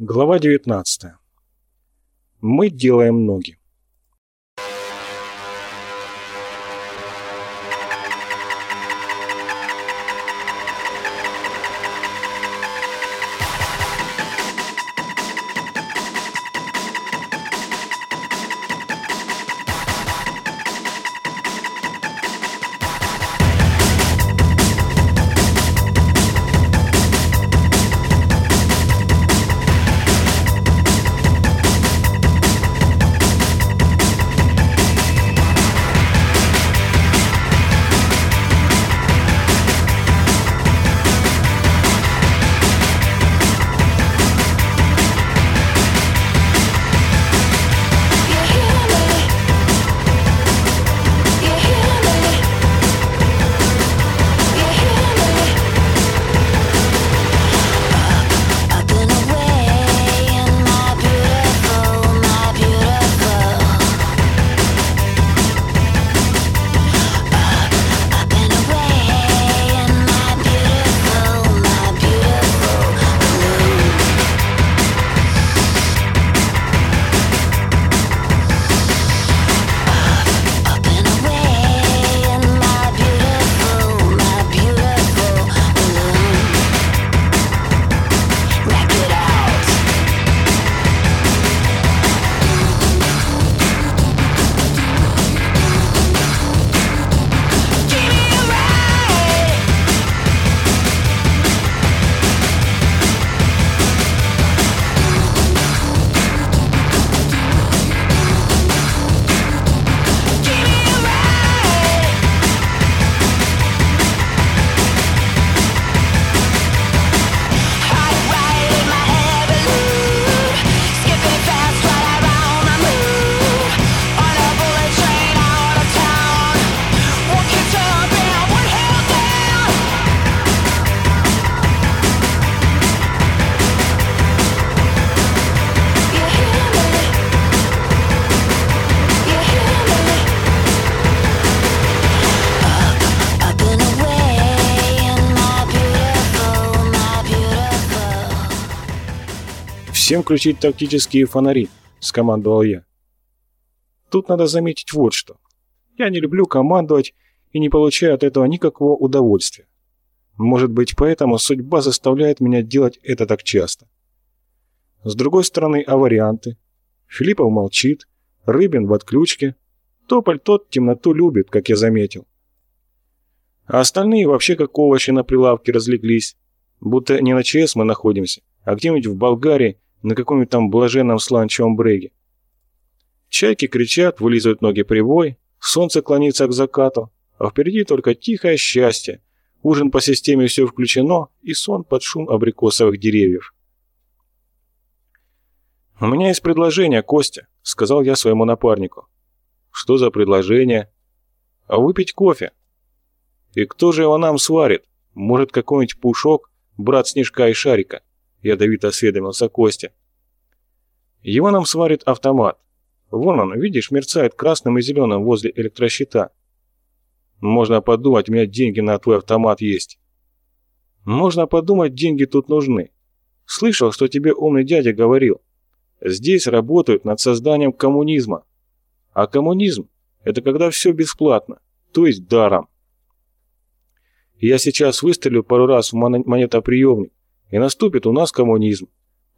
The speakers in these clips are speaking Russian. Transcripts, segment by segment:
Глава 19. Мы делаем ноги. Всем включить тактические фонари, скомандовал я. Тут надо заметить вот что. Я не люблю командовать и не получаю от этого никакого удовольствия. Может быть, поэтому судьба заставляет меня делать это так часто. С другой стороны, а варианты? Филиппов молчит, Рыбин в отключке. Тополь тот темноту любит, как я заметил. А остальные вообще как овощи на прилавке разлеглись. Будто не на ЧС мы находимся, а где-нибудь в Болгарии, на каком-нибудь там блаженном сланчевом бреге. Чайки кричат, вылизывают ноги привой, солнце клонится к закату, а впереди только тихое счастье. Ужин по системе все включено и сон под шум абрикосовых деревьев. «У меня есть предложение, Костя», — сказал я своему напарнику. «Что за предложение?» «А выпить кофе». «И кто же его нам сварит? Может, какой-нибудь Пушок, брат Снежка и Шарика?» — ядовито осведомился Костя. «Его нам сварит автомат. Вон он, видишь, мерцает красным и зеленым возле электрощита. Можно подумать, у меня деньги на твой автомат есть». «Можно подумать, деньги тут нужны. Слышал, что тебе умный дядя говорил. Здесь работают над созданием коммунизма. А коммунизм – это когда все бесплатно, то есть даром. Я сейчас выстрелю пару раз в монетоприемник, и наступит у нас коммунизм.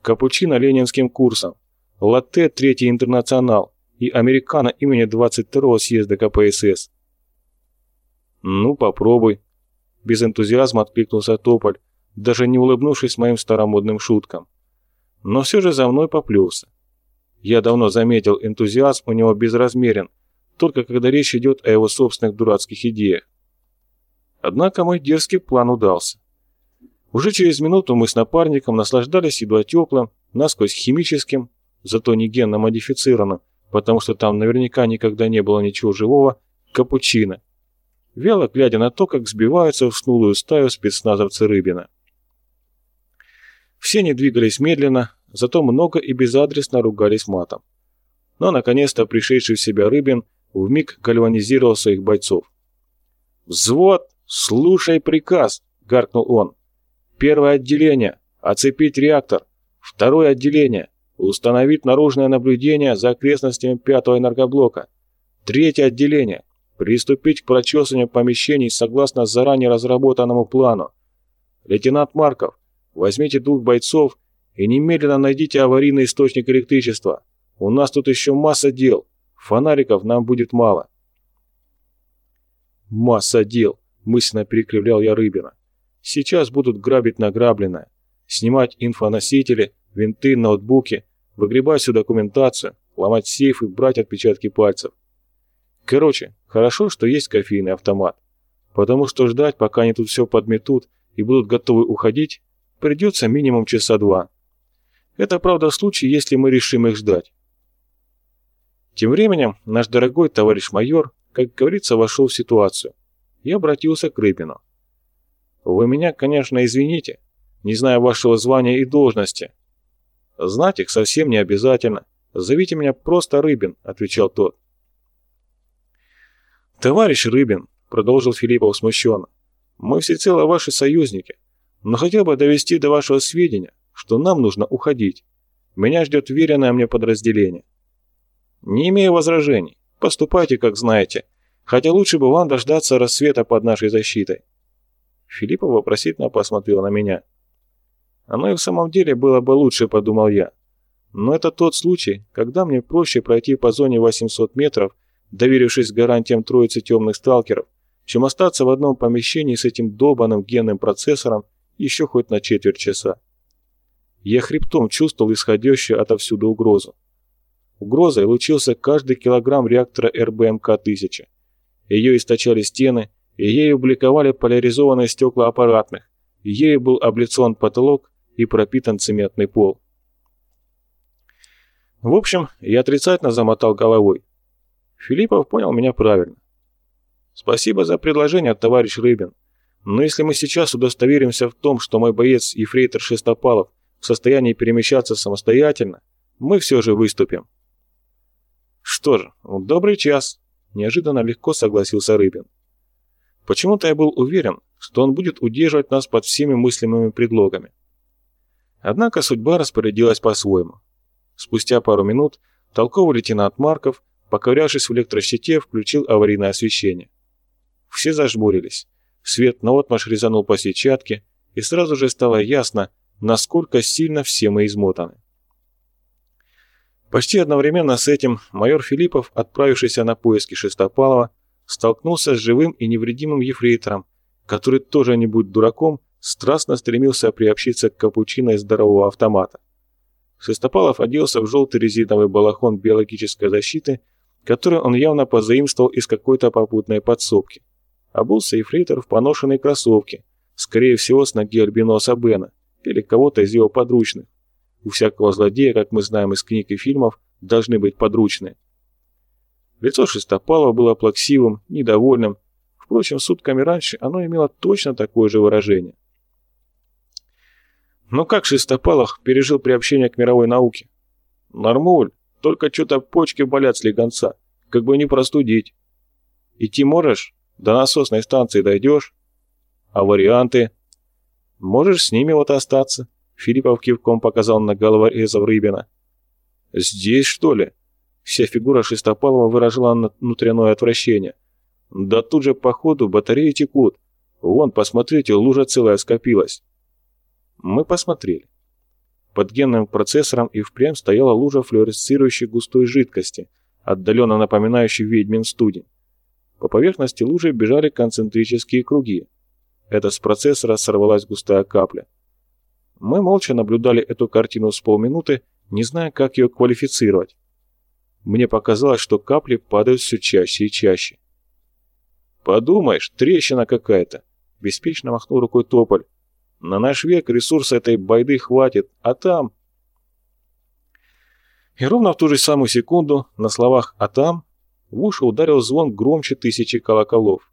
Капучино ленинским курсом, латте третий интернационал и американо имени 22-го съезда КПСС. Ну, попробуй. Без энтузиазма откликнулся Тополь, даже не улыбнувшись моим старомодным шуткам. Но все же за мной поплелся. Я давно заметил, энтузиазм у него безразмерен, только когда речь идет о его собственных дурацких идеях. Однако мой дерзкий план удался. Уже через минуту мы с напарником наслаждались едва теплым, насквозь химическим, зато не генно модифицированным, потому что там наверняка никогда не было ничего живого, капучино, вяло глядя на то, как сбиваются в снулую стаю спецназовцы Рыбина. Все не двигались медленно, зато много и безадресно ругались матом. Но, наконец-то, пришедший в себя Рыбин вмиг гальванизировал своих бойцов. «Взвод, слушай приказ!» — гаркнул он. «Первое отделение — оцепить реактор. Второе отделение. Установить наружное наблюдение за окрестностями пятого энергоблока. Третье отделение. Приступить к прочесыванию помещений согласно заранее разработанному плану. Лейтенант Марков, возьмите двух бойцов и немедленно найдите аварийный источник электричества. У нас тут еще масса дел. Фонариков нам будет мало. Масса дел, мысленно перекривлял я Рыбина. Сейчас будут грабить награбленное, снимать инфоносители, винты, ноутбуки, выгребать всю документацию, ломать сейфы, брать отпечатки пальцев. Короче, хорошо, что есть кофейный автомат, потому что ждать, пока они тут все подметут и будут готовы уходить, придется минимум часа два. Это правда в случае, если мы решим их ждать. Тем временем наш дорогой товарищ майор, как говорится, вошел в ситуацию и обратился к Рыбину. «Вы меня, конечно, извините, не знаю вашего звания и должности. Знать их совсем не обязательно. Зовите меня просто Рыбин», — отвечал тот. «Товарищ Рыбин», — продолжил Филиппов смущенно, — «мы всецело ваши союзники, но хотел бы довести до вашего сведения, что нам нужно уходить. Меня ждет веренное мне подразделение». «Не имею возражений. Поступайте, как знаете. Хотя лучше бы вам дождаться рассвета под нашей защитой». Филиппов вопросительно посмотрел на меня. «Оно и в самом деле было бы лучше», — подумал я. «Но это тот случай, когда мне проще пройти по зоне 800 метров, доверившись гарантиям троицы темных сталкеров, чем остаться в одном помещении с этим долбанным генным процессором еще хоть на четверть часа. Я хребтом чувствовал исходящую отовсюду угрозу. Угрозой лучился каждый килограмм реактора РБМК-1000. Ее источали стены, и ею бликовали поляризованные стекла аппаратных, и ею был облицован потолок и пропитан цементный пол. В общем, я отрицательно замотал головой. Филиппов понял меня правильно. «Спасибо за предложение, товарищ Рыбин. Но если мы сейчас удостоверимся в том, что мой боец Ефрейтор Шестопалов в состоянии перемещаться самостоятельно, мы все же выступим». «Что же, добрый час», — неожиданно легко согласился Рыбин. Почему-то я был уверен, что он будет удерживать нас под всеми мыслимыми предлогами. Однако судьба распорядилась по-своему. Спустя пару минут толковый лейтенант Марков Поковырявшись в электрощите, включил аварийное освещение. Все зажмурились. Свет наотмашь резанул по сетчатке, и сразу же стало ясно, насколько сильно все мы измотаны. Почти одновременно с этим майор Филиппов, отправившийся на поиски Шестопалова, столкнулся с живым и невредимым ефрейтором, который тоже не будь дураком, страстно стремился приобщиться к капучино из здорового автомата. Шестопалов оделся в желтый резиновый балахон биологической защиты который он явно позаимствовал из какой-то попутной подсобки. Обулся ефрейтор в поношенной кроссовке, скорее всего с ноги альбиноса Бена или кого-то из его подручных. У всякого злодея, как мы знаем из книг и фильмов, должны быть подручные. Лицо Шестопалова было плаксивым, недовольным. Впрочем, сутками раньше оно имело точно такое же выражение. Но как Шестопалов пережил приобщение к мировой науке? Нормуль, только что-то почки болят с легонца, как бы не простудить. Идти можешь? До насосной станции дойдешь? А варианты? Можешь с ними вот остаться. Филиппов кивком показал на головорезов Рыбина. Здесь, что ли? Вся фигура Шестопалова выражала внутреннее отвращение. Да тут же, походу, батареи текут. Вон, посмотрите, лужа целая скопилась. Мы посмотрели. Под генным процессором и впрямь стояла лужа флуоресцирующей густой жидкости, отдаленно напоминающей ведьмин студень. По поверхности лужи бежали концентрические круги. Это с процессора сорвалась густая капля. Мы молча наблюдали эту картину с полминуты, не зная, как ее квалифицировать. Мне показалось, что капли падают все чаще и чаще. «Подумаешь, трещина какая-то!» — беспечно махнул рукой Тополь. На наш век ресурса этой байды хватит, а там... И ровно в ту же самую секунду на словах «а там» в уши ударил звон громче тысячи колоколов.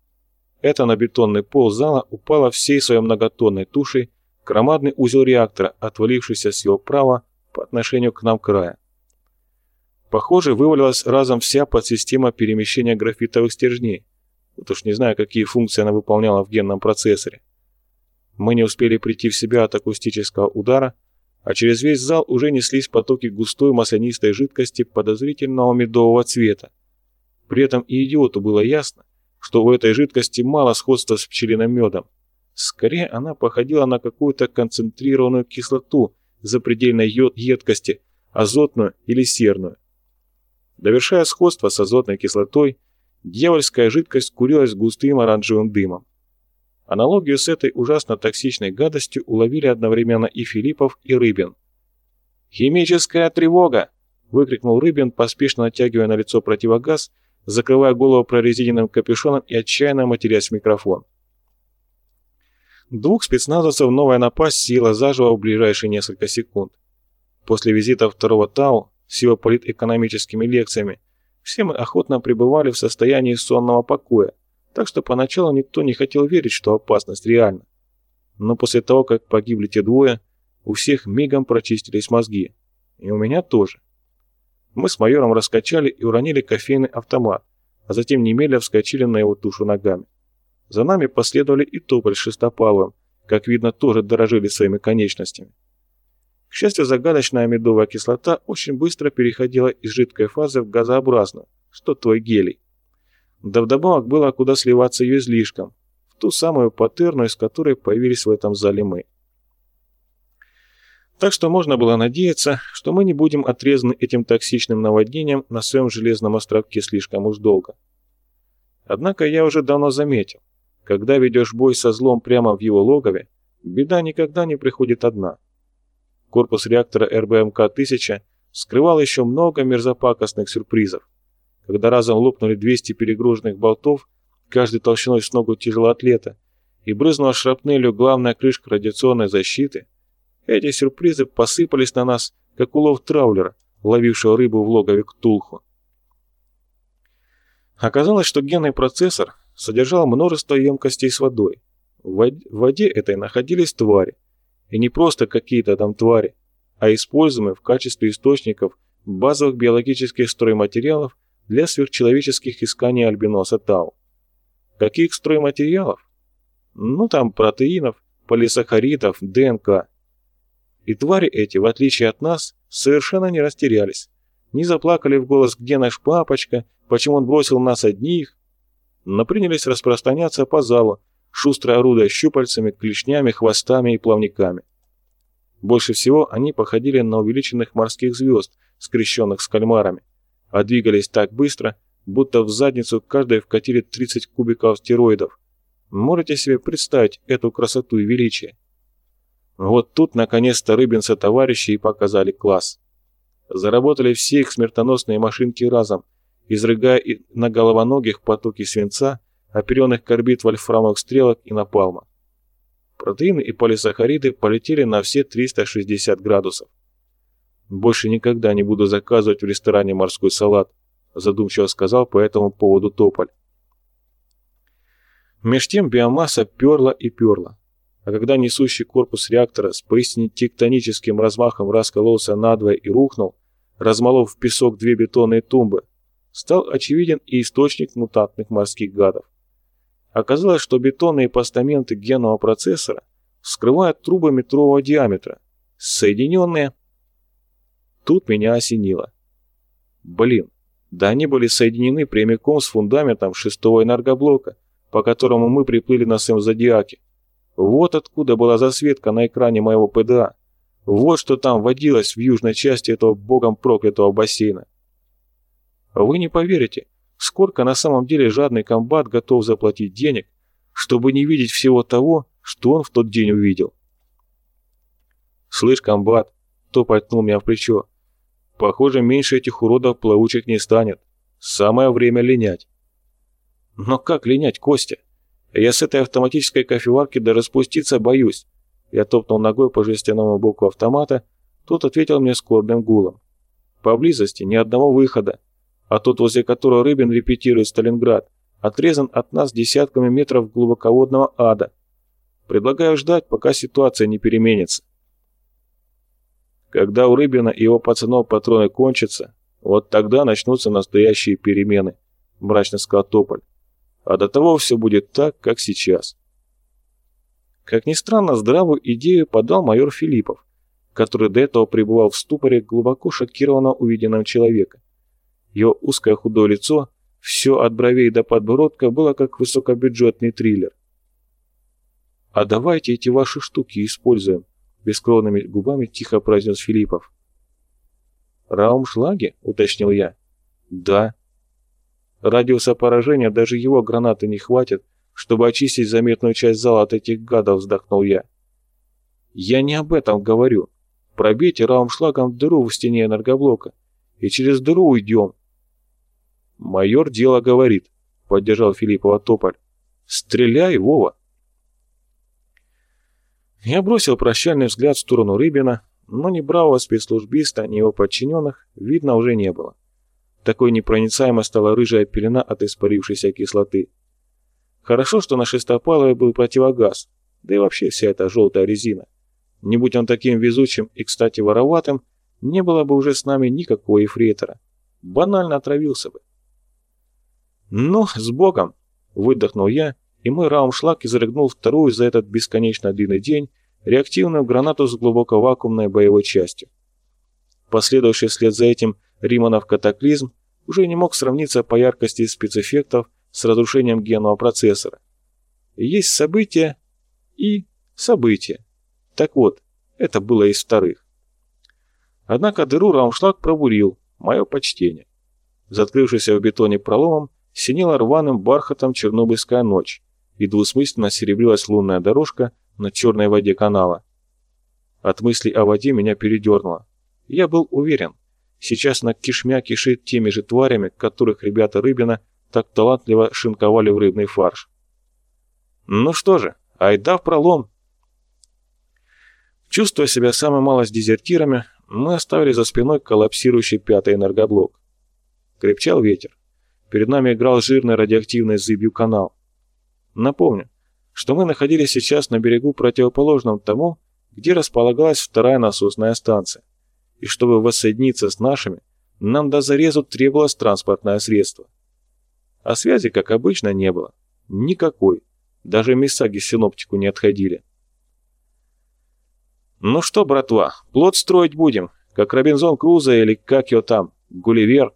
Это на бетонный пол зала упало всей своей многотонной тушей громадный узел реактора, отвалившийся с его права по отношению к нам края. Похоже, вывалилась разом вся подсистема перемещения графитовых стержней. Вот уж не знаю, какие функции она выполняла в генном процессоре. Мы не успели прийти в себя от акустического удара, а через весь зал уже неслись потоки густой маслянистой жидкости подозрительного медового цвета. При этом и идиоту было ясно, что у этой жидкости мало сходства с пчелиным медом. Скорее, она походила на какую-то концентрированную кислоту запредельной едкости, азотную или серную. Довершая сходство с азотной кислотой, дьявольская жидкость курилась густым оранжевым дымом. Аналогию с этой ужасно токсичной гадостью уловили одновременно и Филиппов, и Рыбин. «Химическая тревога!» – выкрикнул Рыбин, поспешно натягивая на лицо противогаз, закрывая голову прорезиненным капюшоном и отчаянно матерясь в микрофон. Двух спецназовцев новая напасть сила заживо в ближайшие несколько секунд. После визита второго ТАУ с его политэкономическими лекциями все мы охотно пребывали в состоянии сонного покоя, так что поначалу никто не хотел верить, что опасность реальна. Но после того, как погибли те двое, у всех мигом прочистились мозги. И у меня тоже. Мы с майором раскачали и уронили кофейный автомат, а затем немедля вскочили на его тушу ногами. За нами последовали и Тополь с Шестопаловым, как видно, тоже дорожили своими конечностями. К счастью, загадочная медовая кислота очень быстро переходила из жидкой фазы в газообразную, что твой гелий. Да вдобавок было куда сливаться ее излишком, в ту самую патерну, из которой появились в этом зале мы. Так что можно было надеяться, что мы не будем отрезаны этим токсичным наводнением на своем железном островке слишком уж долго. Однако я уже давно заметил, когда ведешь бой со злом прямо в его логове, беда никогда не приходит одна. Корпус реактора РБМК-1000 скрывал еще много мерзопакостных сюрпризов когда разом лопнули 200 перегруженных болтов, каждый толщиной с ногу тяжелоатлета, и брызнула шрапнелью главная крышка радиационной защиты, эти сюрпризы посыпались на нас, как улов траулера, ловившего рыбу в логове Ктулху. Оказалось, что генный процессор содержал множество емкостей с водой. В воде этой находились твари. И не просто какие-то там твари, а используемые в качестве источников базовых биологических стройматериалов для сверхчеловеческих исканий альбиноса Тау. Каких стройматериалов? Ну там протеинов, полисахаридов, ДНК. И твари эти, в отличие от нас, совершенно не растерялись. Не заплакали в голос «Где наш папочка?», «Почему он бросил нас одних?», но принялись распространяться по залу, шустро орудуя щупальцами, клешнями, хвостами и плавниками. Больше всего они походили на увеличенных морских звезд, скрещенных с кальмарами а двигались так быстро, будто в задницу каждой вкатили 30 кубиков стероидов. Можете себе представить эту красоту и величие? Вот тут наконец-то Рыбинса товарищи и показали класс. Заработали все их смертоносные машинки разом, изрыгая на головоногих потоки свинца, оперенных корбит вольфрамовых стрелок и напалма. Протеины и полисахариды полетели на все 360 градусов. «Больше никогда не буду заказывать в ресторане морской салат», задумчиво сказал по этому поводу Тополь. Меж тем биомасса перла и перла. А когда несущий корпус реактора с поистине тектоническим размахом раскололся надвое и рухнул, размолов в песок две бетонные тумбы, стал очевиден и источник мутантных морских гадов. Оказалось, что бетонные постаменты генного процессора скрывают трубы метрового диаметра, соединенные Тут меня осенило. Блин, да они были соединены прямиком с фундаментом шестого энергоблока, по которому мы приплыли на своем Зодиаке. Вот откуда была засветка на экране моего ПДА. Вот что там водилось в южной части этого богом проклятого бассейна. Вы не поверите, сколько на самом деле жадный комбат готов заплатить денег, чтобы не видеть всего того, что он в тот день увидел. «Слышь, комбат!» — то пальтнул меня в плечо. Похоже, меньше этих уродов плавучих не станет. Самое время линять. Но как линять, Костя? Я с этой автоматической кофеварки до распуститься боюсь. Я топнул ногой по жестяному боку автомата, тот ответил мне скорбным гулом. Поблизости ни одного выхода, а тот, возле которого Рыбин репетирует Сталинград, отрезан от нас десятками метров глубоководного ада. Предлагаю ждать, пока ситуация не переменится. Когда у Рыбина и его пацанов патроны кончатся, вот тогда начнутся настоящие перемены, мрачно сказал Тополь. А до того все будет так, как сейчас. Как ни странно, здравую идею подал майор Филиппов, который до этого пребывал в ступоре, глубоко шокированно увиденным человека. Его узкое худое лицо, все от бровей до подбородка, было как высокобюджетный триллер. «А давайте эти ваши штуки используем», — бескровными губами тихо произнес Филиппов. «Раумшлаги?» — уточнил я. «Да». Радиуса поражения даже его гранаты не хватит, чтобы очистить заметную часть зала от этих гадов, вздохнул я. Я не об этом говорю. Пробейте раумшлагом дыру в стене энергоблока, и через дыру уйдем. Майор дело говорит, поддержал Филиппова Тополь. Стреляй, Вова. Я бросил прощальный взгляд в сторону Рыбина, но ни бравого спецслужбиста, ни его подчиненных видно уже не было. Такой непроницаемой стала рыжая пелена от испарившейся кислоты. Хорошо, что на Шестопалове был противогаз, да и вообще вся эта желтая резина. Не будь он таким везучим и, кстати, вороватым, не было бы уже с нами никакого эфрейтора. Банально отравился бы. «Ну, с Богом!» — выдохнул я, и мой раумшлаг изрыгнул вторую за этот бесконечно длинный день реактивную гранату с глубоко вакуумной боевой частью. Последовавший вслед за этим Риманов катаклизм уже не мог сравниться по яркости спецэффектов с разрушением генного процессора. Есть события и события. Так вот, это было из вторых. Однако дыру Раумшлаг пробурил, мое почтение. Заткрывшийся в бетоне проломом синела рваным бархатом чернобыльская ночь, и двусмысленно серебрилась лунная дорожка на черной воде канала. От мыслей о воде меня передернуло. Я был уверен, сейчас на кишмя кишит теми же тварями, которых ребята Рыбина так талантливо шинковали в рыбный фарш. Ну что же, айда в пролом. Чувствуя себя самой малость дезертирами, мы оставили за спиной коллапсирующий пятый энергоблок. Крепчал ветер. Перед нами играл жирный радиоактивный зыбью канал. Напомню, что мы находились сейчас на берегу противоположном тому, где располагалась вторая насосная станция. И чтобы воссоединиться с нашими, нам до зарезу требовалось транспортное средство. А связи, как обычно, не было. Никакой. Даже Мисаги синоптику не отходили. «Ну что, братва, плод строить будем, как Робинзон Крузо или как его там, Гулливер?»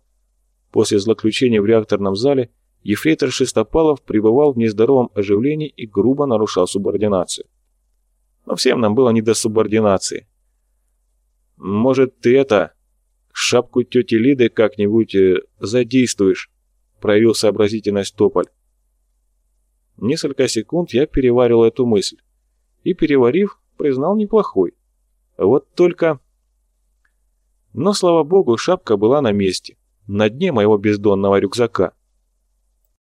После злоключения в реакторном зале ефрейтор Шестопалов пребывал в нездоровом оживлении и грубо нарушал субординацию. Но всем нам было не до субординации. «Может, ты это, шапку тети Лиды как-нибудь э, задействуешь?» проявил сообразительность Тополь. Несколько секунд я переварил эту мысль. И, переварив, признал неплохой. Вот только... Но, слава богу, шапка была на месте, на дне моего бездонного рюкзака.